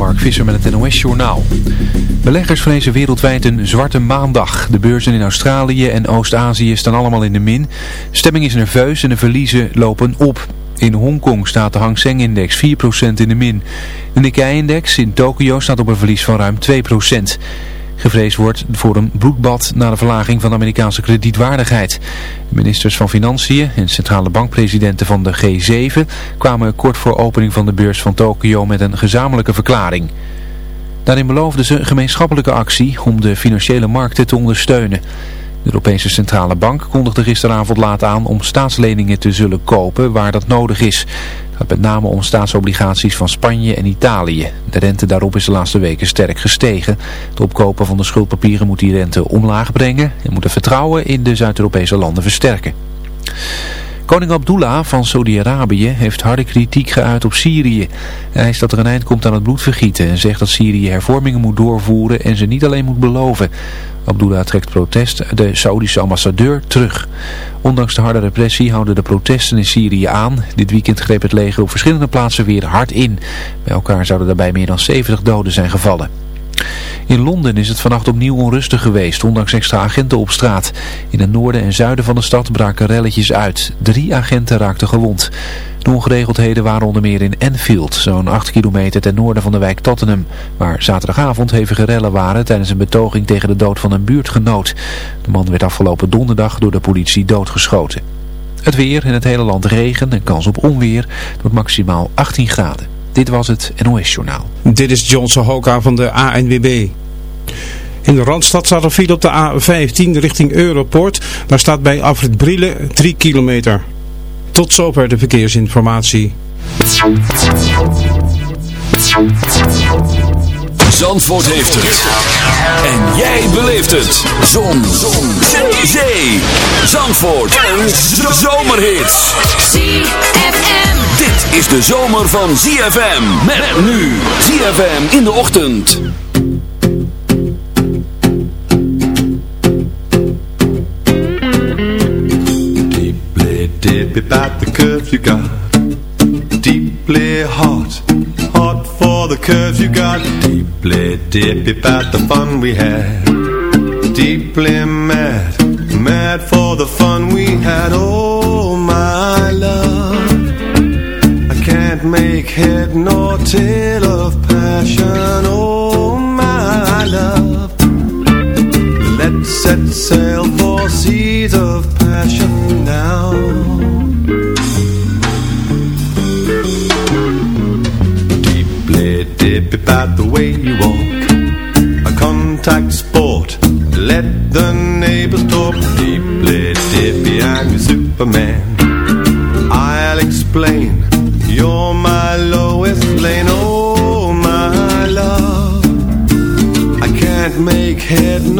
Mark Visser met het NOS Journaal. Beleggers vrezen wereldwijd een zwarte maandag. De beurzen in Australië en Oost-Azië staan allemaal in de min. Stemming is nerveus en de verliezen lopen op. In Hongkong staat de Hang Seng-index 4% in de min. De Nikkei-index in Tokio staat op een verlies van ruim 2%. Gevreesd wordt voor een bloedbad na de verlaging van de Amerikaanse kredietwaardigheid. Ministers van Financiën en centrale bankpresidenten van de G7 kwamen kort voor opening van de beurs van Tokio met een gezamenlijke verklaring. Daarin beloofden ze gemeenschappelijke actie om de financiële markten te ondersteunen. De Europese Centrale Bank kondigde gisteravond laat aan om staatsleningen te zullen kopen waar dat nodig is. Het gaat met name om staatsobligaties van Spanje en Italië. De rente daarop is de laatste weken sterk gestegen. Het opkopen van de schuldpapieren moet die rente omlaag brengen en moet het vertrouwen in de Zuid-Europese landen versterken. Koning Abdullah van Saudi-Arabië heeft harde kritiek geuit op Syrië. Hij eist dat er een eind komt aan het bloedvergieten en zegt dat Syrië hervormingen moet doorvoeren en ze niet alleen moet beloven. Abdullah trekt protest de Saudische ambassadeur terug. Ondanks de harde repressie houden de protesten in Syrië aan. Dit weekend greep het leger op verschillende plaatsen weer hard in. Bij elkaar zouden daarbij meer dan 70 doden zijn gevallen. In Londen is het vannacht opnieuw onrustig geweest, ondanks extra agenten op straat. In het noorden en zuiden van de stad braken relletjes uit. Drie agenten raakten gewond. De ongeregeldheden waren onder meer in Enfield, zo'n 8 kilometer ten noorden van de wijk Tottenham, waar zaterdagavond hevige rellen waren tijdens een betoging tegen de dood van een buurtgenoot. De man werd afgelopen donderdag door de politie doodgeschoten. Het weer in het hele land regen en kans op onweer tot maximaal 18 graden. Dit was het NOS Journaal. Dit is John Sohoka van de ANWB. In de Randstad staat er file op de A15 richting Europort. Daar staat bij Afrit Brielen 3 kilometer. Tot zover de verkeersinformatie. Zandvoort heeft het. En jij beleeft het. Zon. Zon. Zee. Zandvoort. Een zomerhit. ZFM. Dit is de zomer van ZFM. Met nu. ZFM in de ochtend. Deeply dip about the curve you got. Deeply hot. Hot for the curves you got. Deeply dip about the fun we had. Deeply mad. Mad for the fun we had. Oh my love. Can't make head nor tail of passion. Oh my love. Let's set sail for seas of passion now. Deeply dip about the way you walk. A contact sport. Let the neighbors talk. Deeply dippy, I'm your Superman. I'll explain. You're my lowest lane. Oh my love. I can't make head nor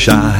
wish I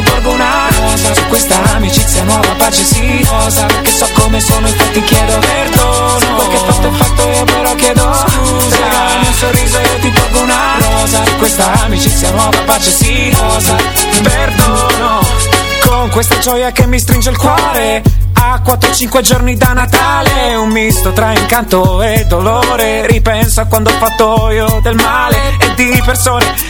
Ti porgo una rosa. Su questa amicizia nuova pace si osa Perché so come sono infatti chiedo perdono. Se che fatto è fatto io però chiedo scusa. Il mio sorriso io ti porgo una rosa. Su questa amicizia nuova pace si osa Perdono Con questa gioia che mi stringe il cuore. A 4-5 giorni da Natale Un misto tra incanto e dolore. Ripenso a quando ho fatto io del male E di persone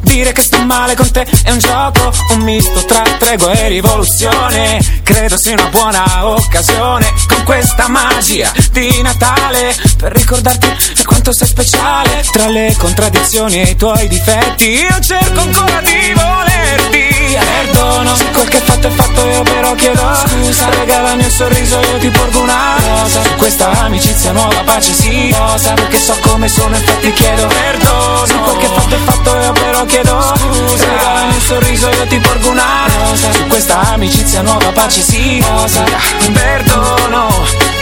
Dire che sto male con te è un gioco, un misto tra tregua e rivoluzione. Credo sia una buona occasione Con questa magia di Natale Per ricordarti quanto sei speciale Tra le contraddizioni e i tuoi difetti. Io cerco ancora di volerti. Perdono Se quel che fatto è fatto io però chiedo Scusa. Regalami un sorriso io ti porgo una rosa. Su questa amicizia nuova pace si osa Perché so come sono infatti chiedo Perdono. Se quel che fatto è fatto io però chiedo Scusa. Regalami un sorriso io ti porgo una rosa. Su questa amicizia nuova pace decimos, perdón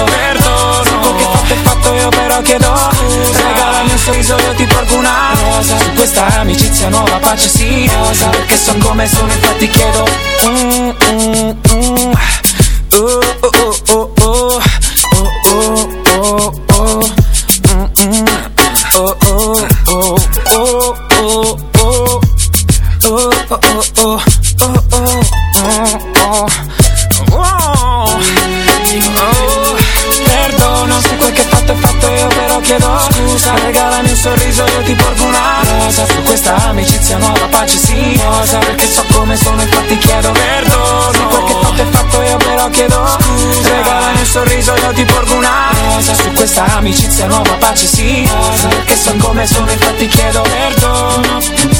chiedo perdono Se quel che fatto è fatto io però chiedo scusa Regalami un sorriso io ti porgo una rosa Su questa amicizia nuova pace si osa Perché so come sono infatti chiedo mm, mm, mm. Oh, oh, oh, oh, oh. Oh, oh, oh, oh. Questa amicizia nuova pace si osa Perché so come sono infatti chiedo perdono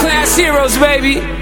Class heroes, baby.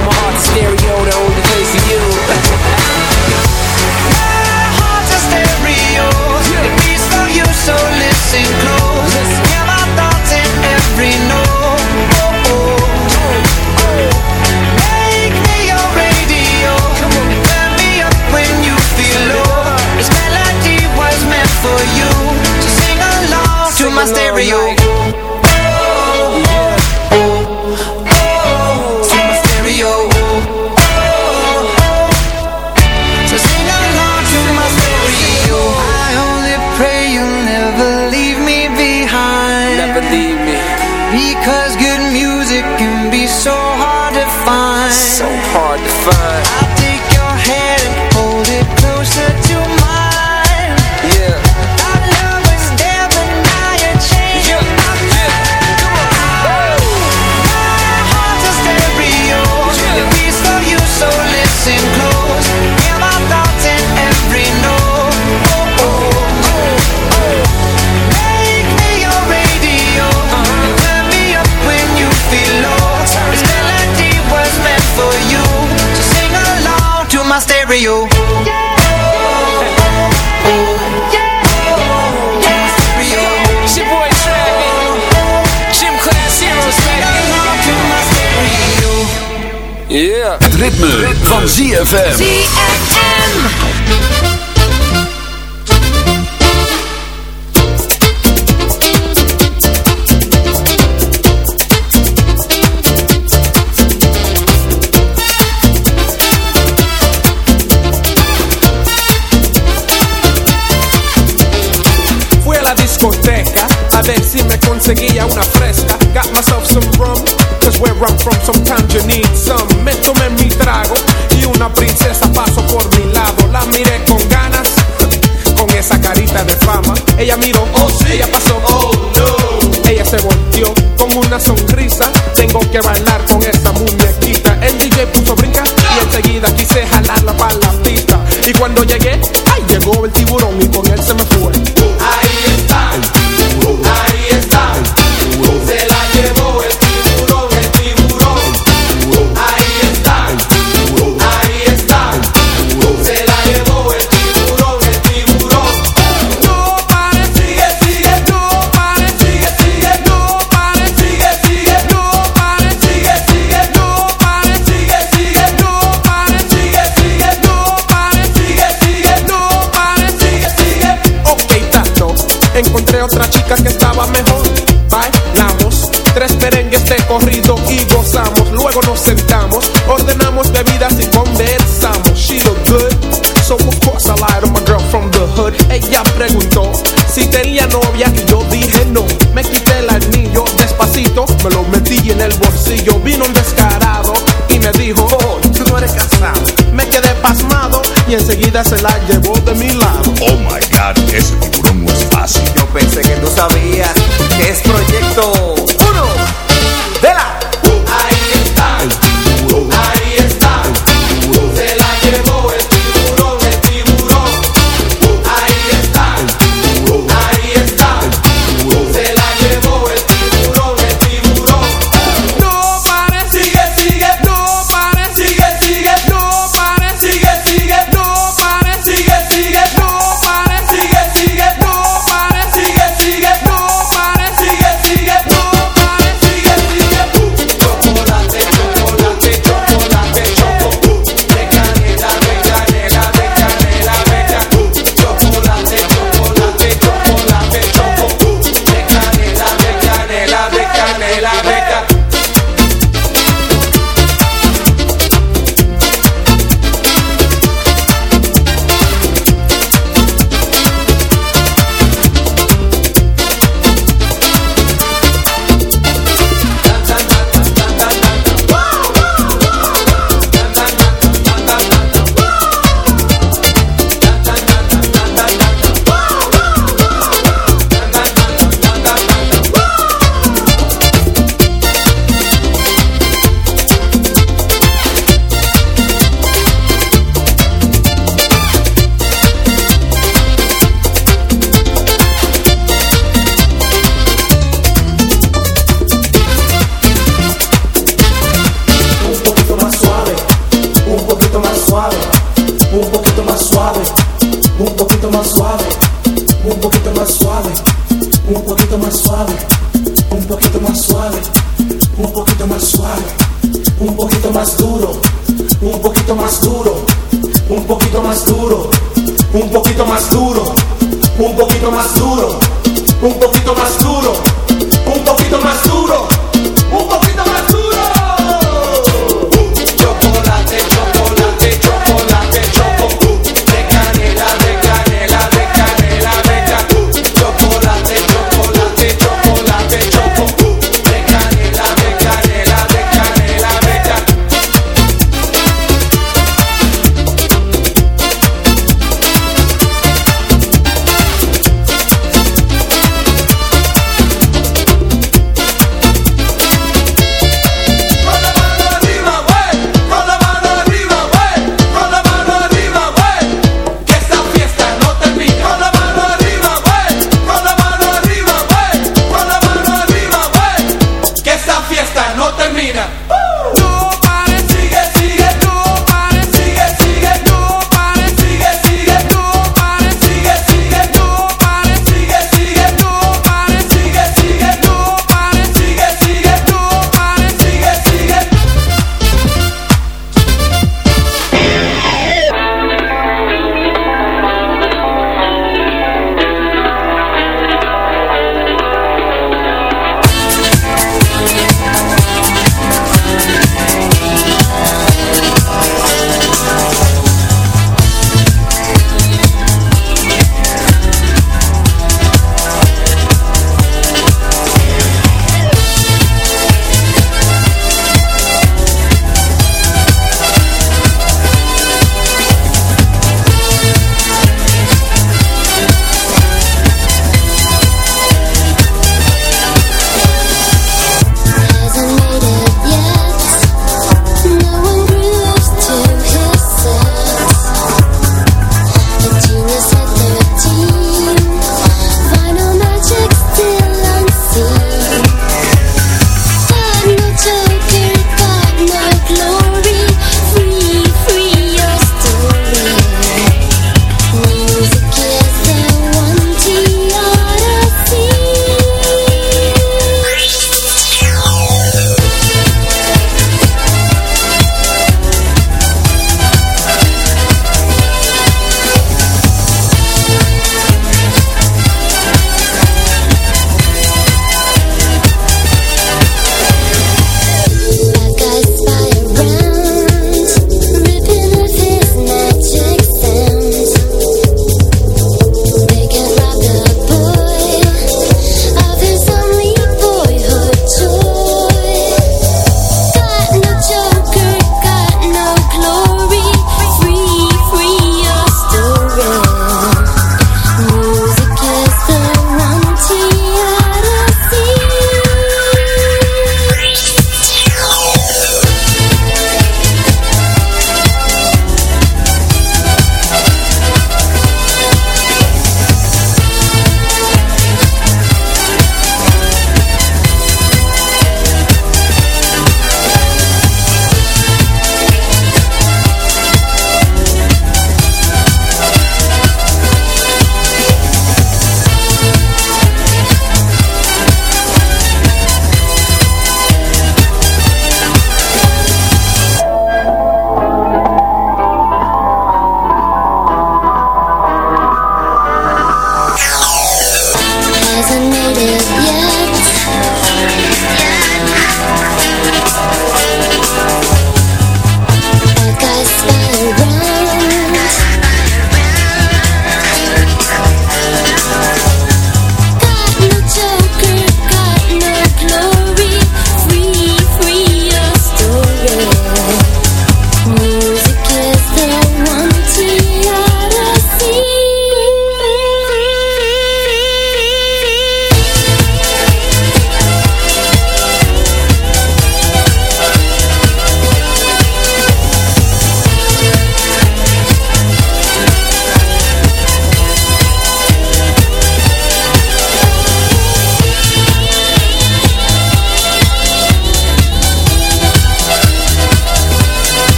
my heart's a stereo, the only place for you. My heart's a stereo. It beats for you, so listen close. My thoughts in every note. Van ZFM. Fui Ella miró, oh sí, ella pasó, oh no. Ella se volteó con una sonrisa. Tengo que bailar con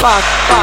Fuck?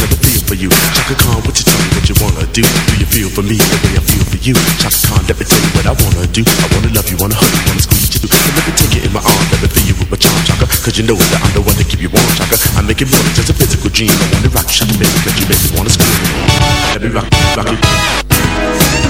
Cause I feel for you. Shaka Khan, what you tell me what you wanna do? Do you feel for me the way I feel for you? Shaka Khan, let me tell you what I wanna do. I wanna love you, wanna hug you, wanna squeeze you. So let me take you in my arms, let me feel you with my charm, Shaka. Cause you know that I'm the one to keep you warm, Shaka. I make it more than just a physical dream. I wanna rock you, Shaka, baby, make you make me wanna scream. Let me rock, rock it.